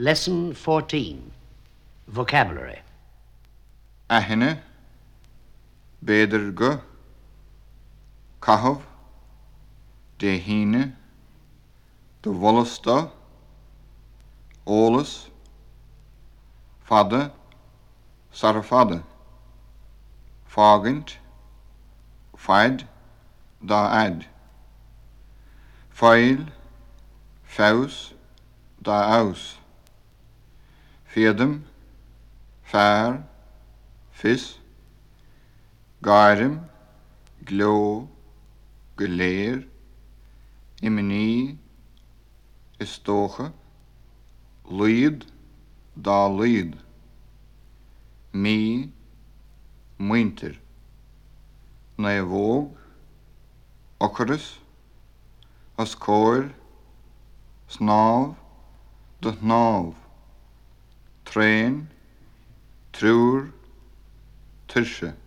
Lesson 14 Vocabulary. Ahinne Beder go Kahov Dehine De Wollesta Olas Fadde Sarfadde Fagent Feid Da Ad Faus Da aus. Fiadam, Fear, Fis, Gairim, Gló, Goléir, Imní, Istócha, Lúd, Dá lúd, Mí, Muintir, Na a bhóg, Ocaras, As cóir, Snáb, Do náb, Tréin, Trúr, Tuirse.